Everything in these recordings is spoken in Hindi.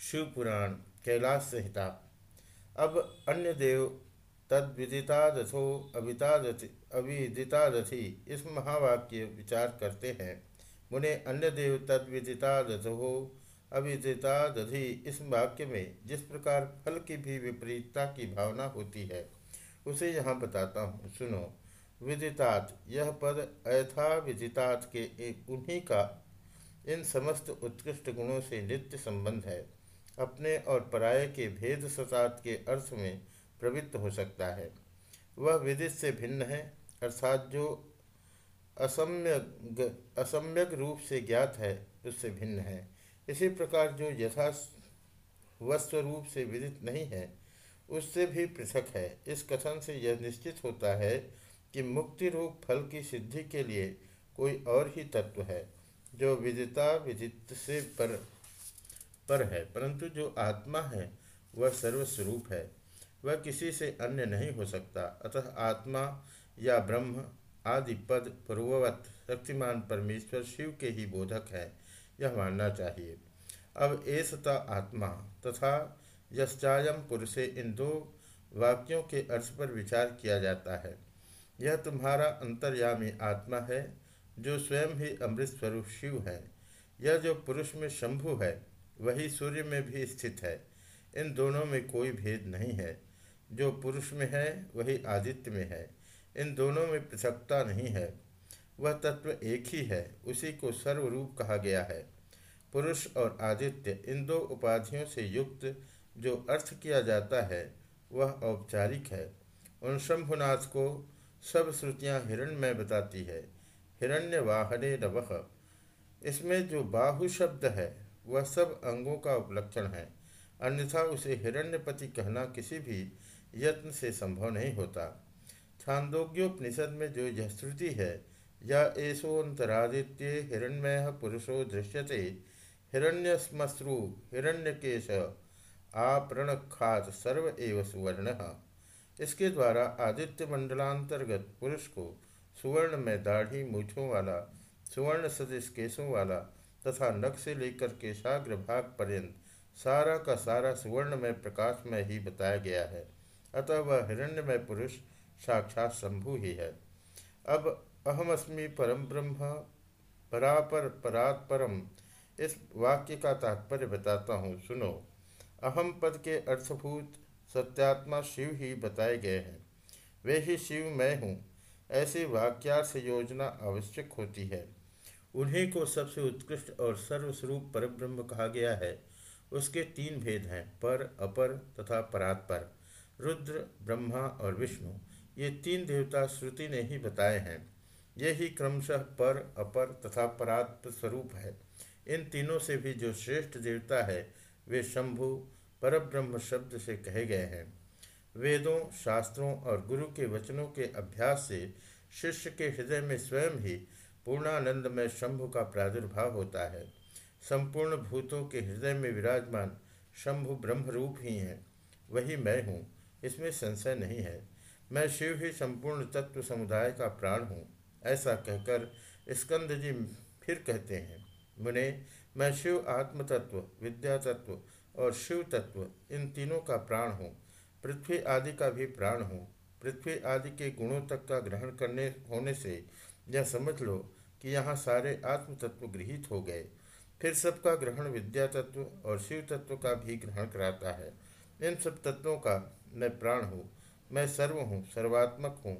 शिव पुराण कैलाश संहिता। अब अन्य देव तद विदितादथो अवितादथि, अविदितादथि, इस महावाक्य विचार करते हैं। मुने अन्य देव तद विदितादथो अविदितादधि इस वाक्य में जिस प्रकार फल की भी विपरीतता की भावना होती है, उसे यहाँ बताता हूँ। सुनो, विदितात, यह पद अयथा विदितात के एक उन्हीं का इन समस्त उत्कृष्ट गुणों से नित्य संबंध है। अपने और पराये के भेद सतात के अर्थ में प्रवृत्त हो सकता है। वह विदित से भिन्न है, अर्थात जो असम्यक असम्यक रूप से ज्ञात है, उससे भिन्न है। इसी प्रकार जो यथा वस्त्र रूप से विदित नहीं है, उससे भी पृथक है। इस कथन से यह निश्चित होता है कि मुक्ति रूप फल की सिद्धि के लिए कोई और ही तत्व है, जो विदिता विदित से पर पर है, परंतु जो आत्मा है, वह सर्वस्वरूप है। वह किसी से अन्य नहीं हो सकता। अतः आत्मा या ब्रह्म आदि पद पूर्ववत शक्तिमान परमेश्वर शिव के ही बोधक है, यह मानना चाहिए। अब ऐसता आत्मा तथा यश्चायम पुरुषे इन दो वाक्यों के अर्थ पर विचार किया जाता है। यह तुम्हारा अंतर्यामी आत्मा है, जो स्वयं ही अमृत स्वरूप शिव है। यह जो पुरुष में शंभु है वही सूर्य में भी स्थित है। इन दोनों में कोई भेद नहीं है। जो पुरुष में है, वही आदित्य में है। इन दोनों में पृथकता नहीं है। वह तत्व एक ही है, उसी को सर्वरूप कहा गया है। पुरुष और आदित्य, इन दो उपाधियों से युक्त जो अर्थ किया जाता है, वह औपचारिक है। उन शंभुनाथ को सब श्रुतियाँ हिरण्यमय बताती है। हिरण्य वाहने नवह इसमें जो बाहु शब्द है वह सब अंगों का उपलक्षण है। अन्यथा उसे हिरण्यपति कहना किसी भी यत्न से संभव नहीं होता। छांदोग्योपनिषद में जो यह श्रुति है, या ऐसोन्तरादित्य हिरण्मय पुरुषो दृश्यते। हिरण्यश्मश्रु हिरण्यकेश आपरणखात सर्व एव सुवर्ण। इसके द्वारा आदित्य मंडलांतर्गत पुरुष को सुवर्ण में दाढ़ी, मूछों वाला सुवर्ण सदृश केशों वाला तथा नख से लेकर केशाग्र भाग पर्यंत सारा का सारा सुवर्ण में प्रकाश में ही बताया गया है। अतः वह हिरण्यमय पुरुष साक्षात शंभु ही है। अब अहमअस्मि परम ब्रह्म परापर परात परम इस वाक्य का तात्पर्य बताता हूँ। सुनो, अहम पद के अर्थभूत सत्यात्मा शिव ही बताए गए हैं। वे ही शिव मैं हूँ। ऐसी वाक्यार्थ योजना आवश्यक होती है। उन्हीं को सबसे उत्कृष्ट और सर्वस्वरूप परब्रह्म कहा गया है। उसके तीन भेद हैं, पर, अपर तथा परात्पर। रुद्र, ब्रह्मा और विष्णु, ये तीन देवता श्रुति ने ही बताए हैं। ये ही क्रमशः पर, अपर तथा परात्म स्वरूप है। इन तीनों से भी जो श्रेष्ठ देवता है, वे शंभु, परब्रह्म शब्द से कहे गए हैं। वेदों, शास्त्रों और गुरु के वचनों के अभ्यास से शिष्य के हृदय में स्वयं ही पूर्णानंद में शंभु का प्रादुर्भाव होता है। संपूर्ण भूतों के हृदय में विराजमान शंभु ब्रह्म रूप ही हैं। वही मैं हूँ, इसमें संशय नहीं है। मैं शिव ही संपूर्ण तत्व समुदाय का प्राण हूँ, ऐसा कहकर स्कंद जी फिर कहते हैं, मुने, मैं शिव आत्म तत्व विद्या तत्व और शिव तत्व, इन तीनों का प्राण हूँ। पृथ्वी आदि का भी प्राण हूँ। पृथ्वी आदि के गुणों तक का ग्रहण करने, होने से, यह समझ लो कि यहाँ सारे आत्म तत्व गृहित हो गए। फिर सबका ग्रहण विद्या तत्व और शिव तत्व का भी ग्रहण कराता है। इन सब तत्वों का मैं प्राण हूँ। मैं सर्व हूँ, सर्वात्मक हूँ।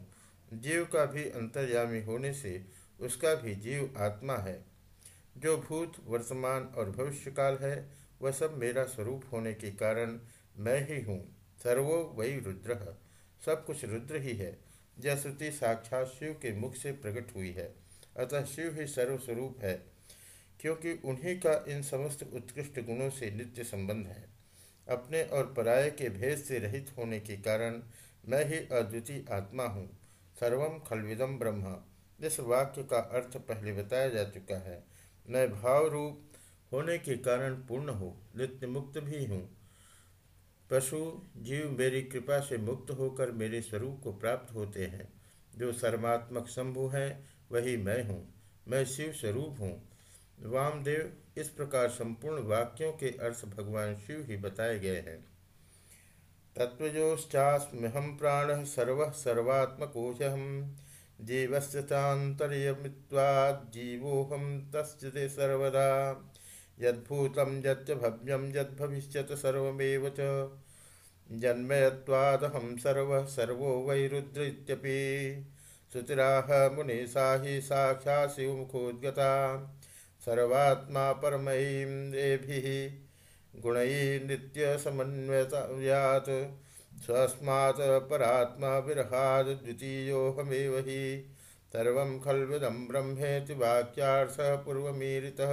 जीव का भी अंतर्यामी होने से उसका भी जीव आत्मा है। जो भूत, वर्तमान और भविष्यकाल है, वह सब मेरा स्वरूप होने के कारण मैं ही हूँ। सर्वो वही रुद्र। सब कुछ रुद्र ही है। यह श्रुति साक्षात शिव के मुख से प्रकट हुई है। अतः शिव ही सर्वस्वरूप है, क्योंकि उन्हीं का इन समस्त उत्कृष्ट गुणों से नित्य संबंध है। अपने और पराये के भेद से रहित होने के कारण मैं ही अद्वितीय आत्मा हूँ। सर्वम खलविदम ब्रह्म। इस वाक्य का अर्थ पहले बताया जा चुका है। मैं भाव रूप होने के कारण पूर्ण हूँ, नित्य मुक्त भी हूँ। पशु, जीव मेरी कृपा से मुक्त होकर मेरे स्वरूप को प्राप्त होते हैं, जो सर्वात्मक शंभु है वही मैं हूँ, मैं शिव स्वरूप हूँ। वामदेव इस प्रकार संपूर्ण वाक्यों के अर्थ भगवान शिव ही बताए गए हैं। तत्वजोश्चास्म्यहम प्राण सर्व सर्वात्मकोशहम जीवस्तांतर्यमित्वाजीवोहम तस्ते सर्वदा। यद्भूतं यच्च भव्यं यद्भविष्यत् सर्वमेव सर्वः सर्वो वैरुद्र सुचिराह मुने सा हि साक्षात् शिवमुखोद्गता सर्वात्मा परमयीं देभिः गुणैः नित्यसमन्वयात् स्वस्मात् परात्मा विरहाद् द्वितीयोऽहमेव हि। सर्वं खल्विदं ब्रह्मेति वाक्यार्थः पूर्वमीरितः।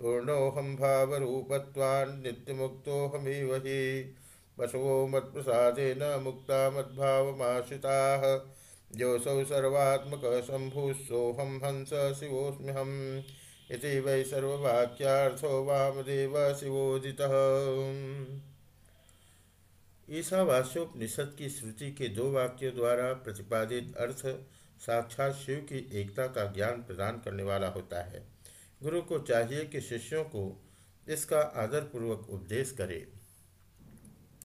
पूर्णोऽहं भावरूपत्वान्नित्यमुक्तोऽहमेव हि। बसवो मत्प्रसादेन मुक्ता मद्भावमाश्रिताः। योऽसौ सर्वात्मकः शम्भुः हंस शिवोऽस्म्यहम् इति वै सर्ववाक्यार्थो वामदेव शिवोदितः। ईशावास्योपनिषद की श्रुति के दो वाक्यों द्वारा प्रतिपादित अर्थ साक्षात शिव की एकता का ज्ञान प्रदान करने वाला होता है। गुरु को चाहिए कि शिष्यों को इसका आदरपूर्वक उपदेश करे।